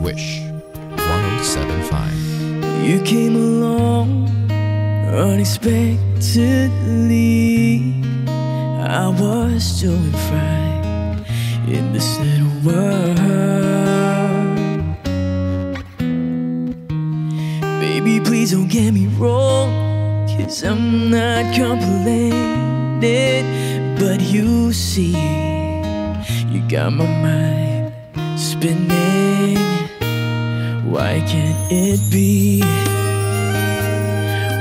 Wish 1075. You came along unexpectedly. I was doing fine in this little world. Baby, please don't get me wrong, cause I'm not complaining. But you see, you got my mind spinning. Why can't it be?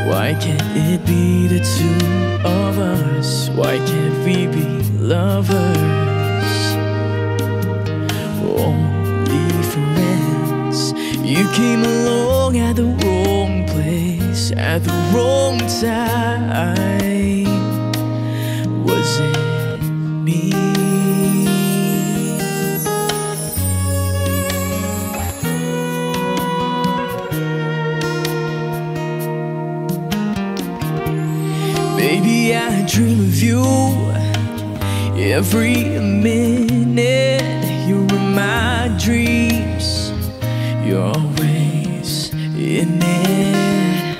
Why can't it be the two of us? Why can't we be lovers? Only friends. You came along at the wrong place at the wrong time. I dream of you every minute. You're in my dreams, you're always in it.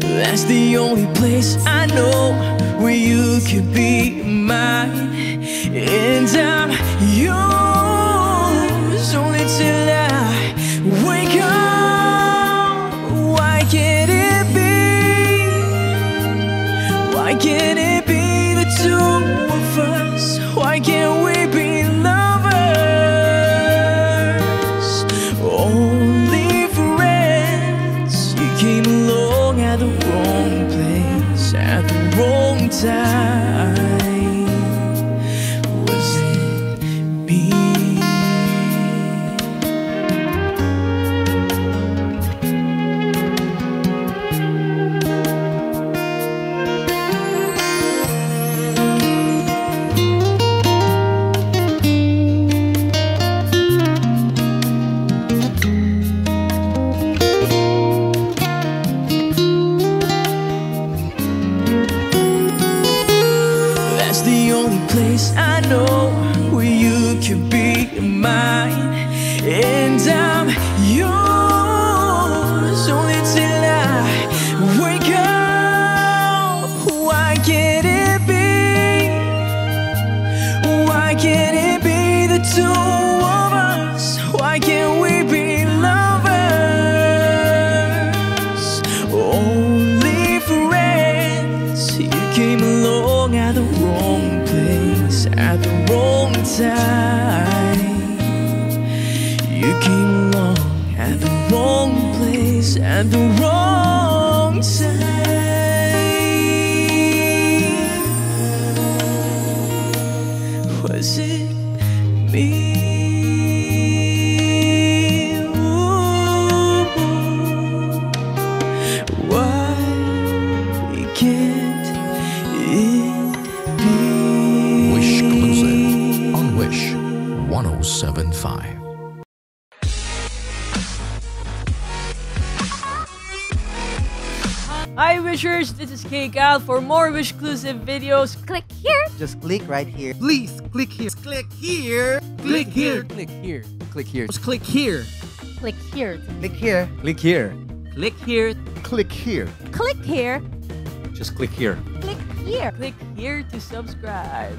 That's the only place I know where you could be mine, and I'm Why can't it be the two of us? Why can't we be lovers? Only friends. You came along at the wrong place at the wrong time. Was it me? The only place I know where you could be mine, and I'm wrong time. You came along at the wrong place at the wrong 1075. Hi Wishers, this is K Cal. For more Wish exclusive videos, Click here. Just click right here. Please click here. Click here. Click here. Click here. Click here. Just click here. Click here. Click here. Click here. Click here. Click here. Click here. Just click here. Click here. click here to subscribe.